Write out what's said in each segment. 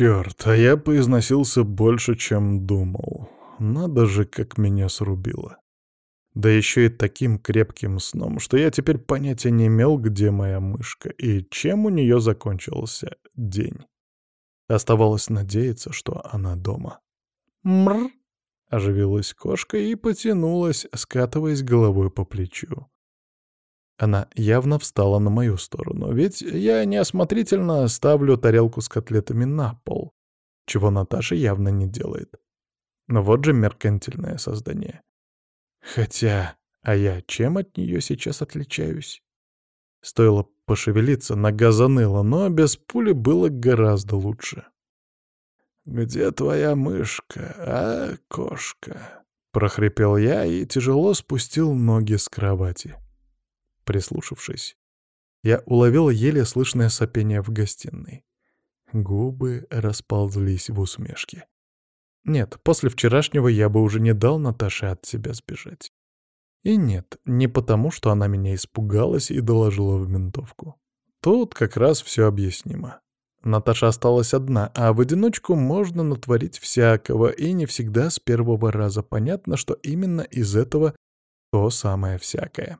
Черт, а я поизносился больше, чем думал. Надо же, как меня срубило. Да еще и таким крепким сном, что я теперь понятия не имел, где моя мышка и чем у нее закончился день. Оставалось надеяться, что она дома. «Мрр!» — оживилась кошка и потянулась, скатываясь головой по плечу. Она явно встала на мою сторону, ведь я неосмотрительно ставлю тарелку с котлетами на пол, чего Наташа явно не делает. Но вот же меркантильное создание. Хотя, а я чем от нее сейчас отличаюсь? Стоило пошевелиться, нога заныла, но без пули было гораздо лучше. «Где твоя мышка, а, кошка?» — прохрипел я и тяжело спустил ноги с кровати. Прислушавшись, я уловил еле слышное сопение в гостиной. Губы расползлись в усмешке. Нет, после вчерашнего я бы уже не дал Наташе от себя сбежать. И нет, не потому, что она меня испугалась и доложила в ментовку. Тут как раз все объяснимо. Наташа осталась одна, а в одиночку можно натворить всякого, и не всегда с первого раза понятно, что именно из этого то самое всякое.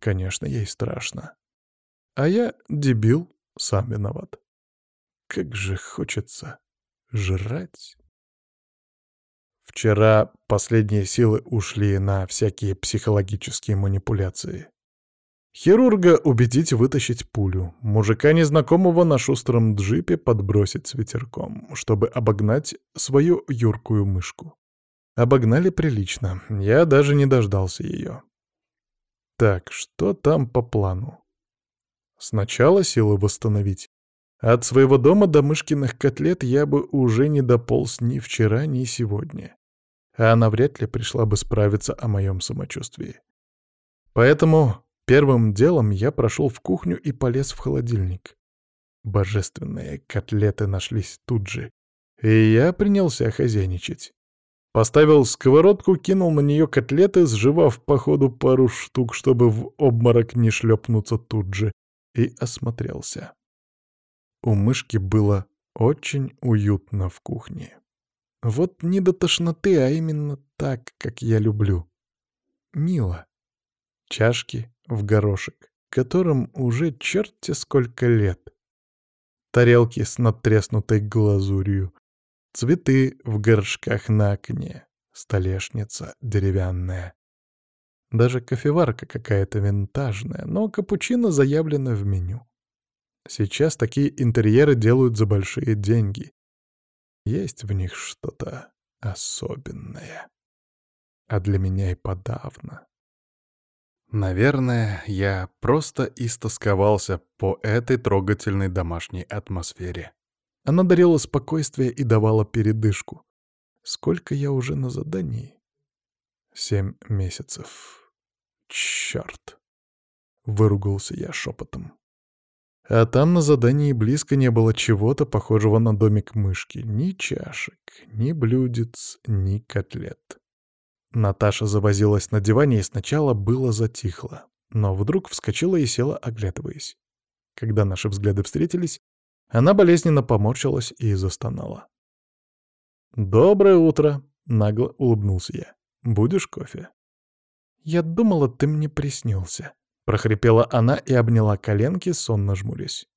Конечно, ей страшно. А я, дебил, сам виноват. Как же хочется жрать. Вчера последние силы ушли на всякие психологические манипуляции. Хирурга убедить вытащить пулю, мужика незнакомого на шустром джипе подбросить с ветерком, чтобы обогнать свою юркую мышку. Обогнали прилично, я даже не дождался ее. Так, что там по плану? Сначала силы восстановить. От своего дома до мышкиных котлет я бы уже не дополз ни вчера, ни сегодня. А она вряд ли пришла бы справиться о моем самочувствии. Поэтому первым делом я прошел в кухню и полез в холодильник. Божественные котлеты нашлись тут же, и я принялся хозяйничать. Поставил сковородку, кинул на нее котлеты, сживав по ходу пару штук, чтобы в обморок не шлепнуться тут же, и осмотрелся. У мышки было очень уютно в кухне. Вот не до тошноты, а именно так, как я люблю. Мило. Чашки в горошек, которым уже черти сколько лет. Тарелки с надтреснутой глазурью, Цветы в горшках на окне, столешница деревянная. Даже кофеварка какая-то винтажная, но капучино заявлено в меню. Сейчас такие интерьеры делают за большие деньги. Есть в них что-то особенное. А для меня и подавно. Наверное, я просто истосковался по этой трогательной домашней атмосфере. Она дарила спокойствие и давала передышку. Сколько я уже на задании? Семь месяцев. Черт. Выругался я шепотом. А там на задании близко не было чего-то похожего на домик мышки. Ни чашек, ни блюдец, ни котлет. Наташа завозилась на диване и сначала было затихло, но вдруг вскочила и села, оглядываясь. Когда наши взгляды встретились, она болезненно поморщилась и застонала. «Доброе утро!» — нагло улыбнулся я. «Будешь кофе?» «Я думала, ты мне приснился», — прохрипела она и обняла коленки, сонно жмурясь.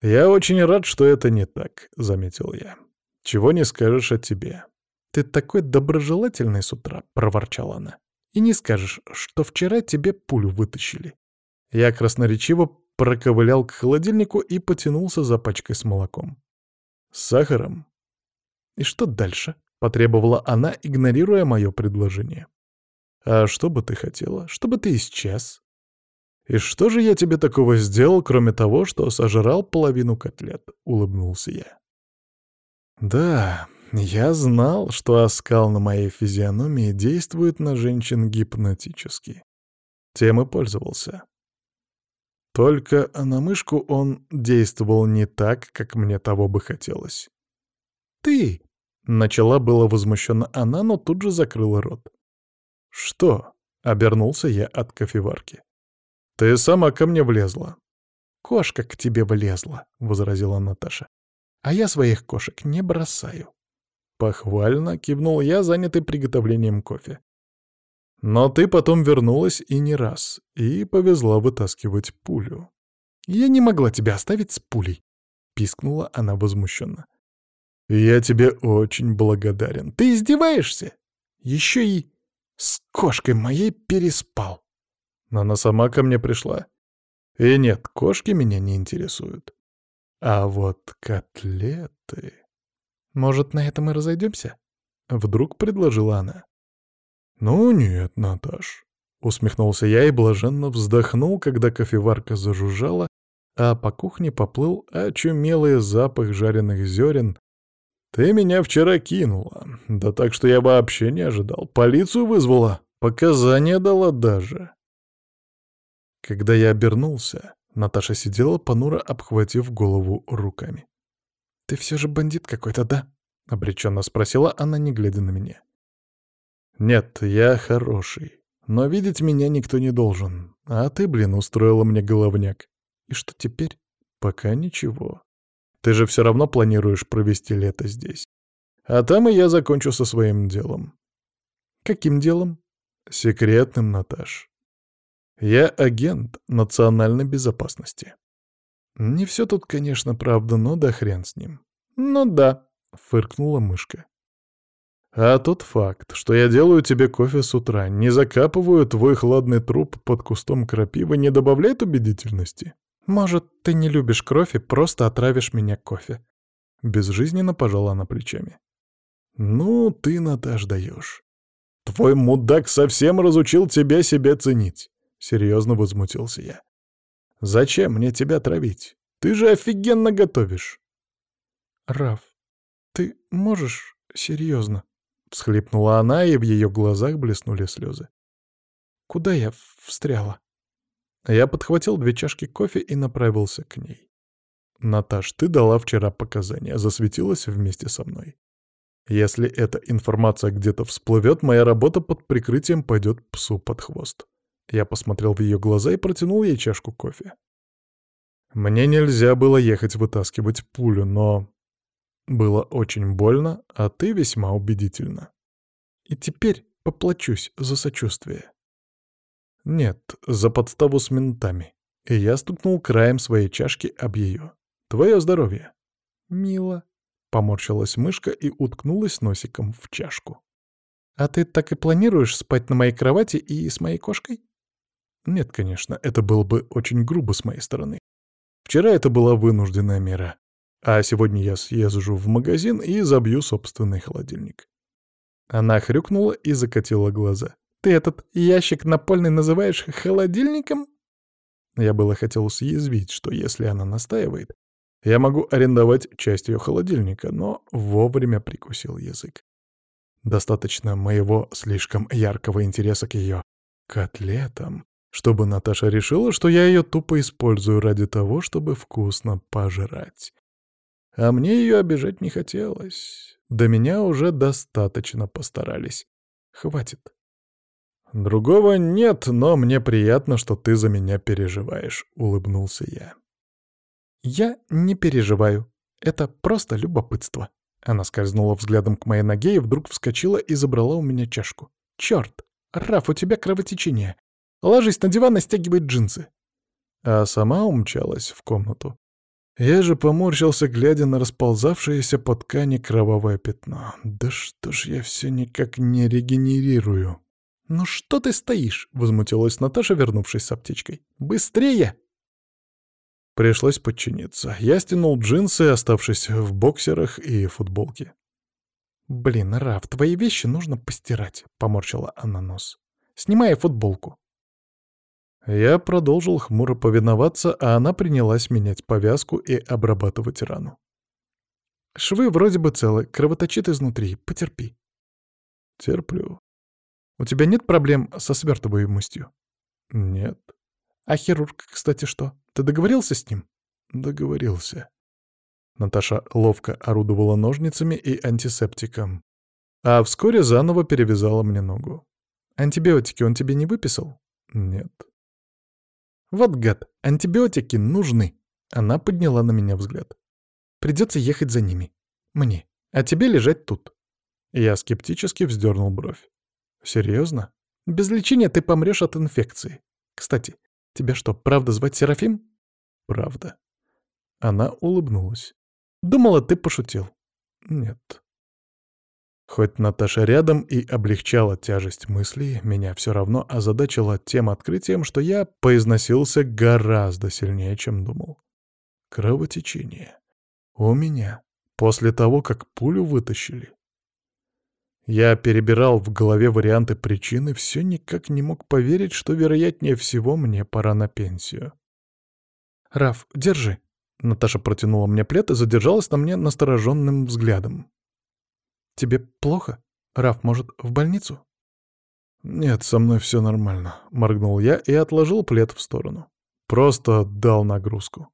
«Я очень рад, что это не так», — заметил я. «Чего не скажешь о тебе». «Ты такой доброжелательный с утра», — проворчала она. «И не скажешь, что вчера тебе пулю вытащили». Я красноречиво проковылял к холодильнику и потянулся за пачкой с молоком. «С сахаром?» «И что дальше?» — потребовала она, игнорируя мое предложение. «А что бы ты хотела? Чтобы ты исчез?» «И что же я тебе такого сделал, кроме того, что сожрал половину котлет?» — улыбнулся я. «Да, я знал, что оскал на моей физиономии действует на женщин гипнотически. Тем и пользовался. Только на мышку он действовал не так, как мне того бы хотелось. «Ты!» — начала было возмущена она, но тут же закрыла рот. «Что?» — обернулся я от кофеварки. «Ты сама ко мне влезла». «Кошка к тебе влезла», — возразила Наташа. А я своих кошек не бросаю. Похвально кивнул я, занятый приготовлением кофе. Но ты потом вернулась и не раз, и повезла вытаскивать пулю. Я не могла тебя оставить с пулей, пискнула она возмущенно. Я тебе очень благодарен. Ты издеваешься? Еще и с кошкой моей переспал. Но она сама ко мне пришла. И нет, кошки меня не интересуют. А вот котлеты... Может, на этом и разойдемся? Вдруг предложила она. Ну нет, Наташ. Усмехнулся я и блаженно вздохнул, когда кофеварка зажужжала, а по кухне поплыл очумелый запах жареных зерен. Ты меня вчера кинула, да так, что я вообще не ожидал. Полицию вызвала, показания дала даже. Когда я обернулся, Наташа сидела, понуро обхватив голову руками. «Ты все же бандит какой-то, да?» — обреченно спросила она, не глядя на меня. «Нет, я хороший, но видеть меня никто не должен. А ты, блин, устроила мне головняк. И что теперь? Пока ничего. Ты же все равно планируешь провести лето здесь. А там и я закончу со своим делом». «Каким делом?» «Секретным, Наташ. Я агент национальной безопасности. Не все тут, конечно, правда, но да хрен с ним. Ну да, фыркнула мышка. А тот факт, что я делаю тебе кофе с утра, не закапываю твой хладный труп под кустом крапивы, не добавляет убедительности? Может, ты не любишь кофе, просто отравишь меня кофе. Безжизненно пожала она плечами. Ну, ты, Наташ, даешь. Твой мудак совсем разучил тебя себе ценить. Серьезно возмутился я. «Зачем мне тебя травить? Ты же офигенно готовишь!» «Раф, ты можешь серьезно?» — всхлипнула она, и в ее глазах блеснули слезы. «Куда я встряла?» Я подхватил две чашки кофе и направился к ней. «Наташ, ты дала вчера показания, засветилась вместе со мной. Если эта информация где-то всплывет, моя работа под прикрытием пойдет псу под хвост. Я посмотрел в ее глаза и протянул ей чашку кофе. Мне нельзя было ехать вытаскивать пулю, но... Было очень больно, а ты весьма убедительно. И теперь поплачусь за сочувствие. Нет, за подставу с ментами. И я стукнул краем своей чашки об ее. Твое здоровье. Мило. Поморщилась мышка и уткнулась носиком в чашку. «А ты так и планируешь спать на моей кровати и с моей кошкой?» Нет, конечно, это было бы очень грубо с моей стороны. Вчера это была вынужденная мера. А сегодня я съезжу в магазин и забью собственный холодильник. Она хрюкнула и закатила глаза. «Ты этот ящик напольный называешь холодильником?» Я было хотел съязвить, что если она настаивает, я могу арендовать часть ее холодильника, но вовремя прикусил язык. Достаточно моего слишком яркого интереса к ее котлетам, чтобы Наташа решила, что я ее тупо использую ради того, чтобы вкусно пожрать. А мне ее обижать не хотелось. До меня уже достаточно постарались. Хватит. Другого нет, но мне приятно, что ты за меня переживаешь, — улыбнулся я. Я не переживаю. Это просто любопытство. Она скользнула взглядом к моей ноге и вдруг вскочила и забрала у меня чашку. Черт! Раф, у тебя кровотечение. Ложись на диван и стягивай джинсы. А сама умчалась в комнату. Я же поморщился, глядя на расползавшееся по ткани кровавое пятно. Да что ж я все никак не регенерирую. «Ну что ты стоишь?» — возмутилась Наташа, вернувшись с аптечкой. «Быстрее!» Пришлось подчиниться. Я стянул джинсы, оставшись в боксерах и футболке. «Блин, Раф, твои вещи нужно постирать», — поморщила она нос. «Снимай футболку». Я продолжил хмуро повиноваться, а она принялась менять повязку и обрабатывать рану. «Швы вроде бы целы, кровоточит изнутри, потерпи». «Терплю». «У тебя нет проблем со свертываемостью?» «Нет». «А хирург, кстати, что? Ты договорился с ним?» «Договорился». Наташа ловко орудовала ножницами и антисептиком, а вскоре заново перевязала мне ногу. «Антибиотики он тебе не выписал?» «Нет». «Вот гад, антибиотики нужны!» Она подняла на меня взгляд. Придется ехать за ними. Мне. А тебе лежать тут. Я скептически вздернул бровь. Серьезно? Без лечения ты помрешь от инфекции. Кстати, тебя что, правда звать Серафим? Правда. Она улыбнулась. Думала, ты пошутил. Нет. Хоть Наташа рядом и облегчала тяжесть мыслей, меня все равно озадачила тем открытием, что я поизносился гораздо сильнее, чем думал. Кровотечение. У меня. После того, как пулю вытащили. Я перебирал в голове варианты причины, все никак не мог поверить, что, вероятнее всего, мне пора на пенсию. «Раф, держи». Наташа протянула мне плед и задержалась на мне настороженным взглядом. «Тебе плохо? Раф, может, в больницу?» «Нет, со мной все нормально», — моргнул я и отложил плед в сторону. Просто дал нагрузку.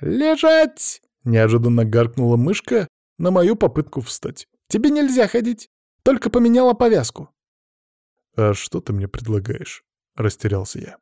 «Лежать!» — неожиданно гаркнула мышка на мою попытку встать. «Тебе нельзя ходить. Только поменяла повязку». «А что ты мне предлагаешь?» — растерялся я.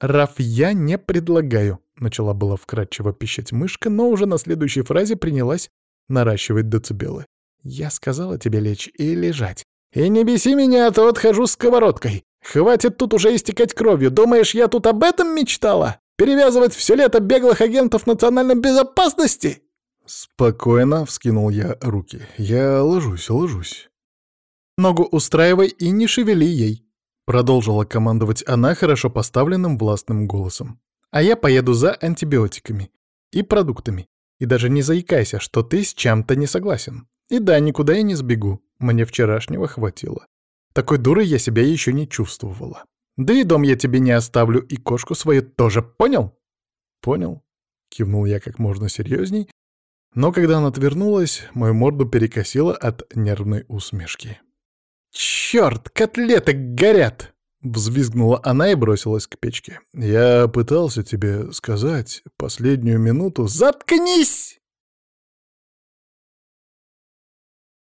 «Раф, я не предлагаю», — начала было вкратчиво пищать мышка, но уже на следующей фразе принялась наращивать децибелы. «Я сказала тебе лечь и лежать. И не беси меня, а то отхожу сковородкой. Хватит тут уже истекать кровью. Думаешь, я тут об этом мечтала? Перевязывать все лето беглых агентов национальной безопасности?» «Спокойно», — вскинул я руки. «Я ложусь, ложусь». «Ногу устраивай и не шевели ей», — продолжила командовать она хорошо поставленным властным голосом. «А я поеду за антибиотиками и продуктами. И даже не заикайся, что ты с чем-то не согласен. И да, никуда я не сбегу. Мне вчерашнего хватило. Такой дурой я себя еще не чувствовала. Да и дом я тебе не оставлю, и кошку свою тоже, понял? Понял. Кивнул я как можно серьезней, но когда она отвернулась, мою морду перекосило от нервной усмешки. «Чёрт, котлеты горят!» — взвизгнула она и бросилась к печке. «Я пытался тебе сказать последнюю минуту...» «Заткнись!»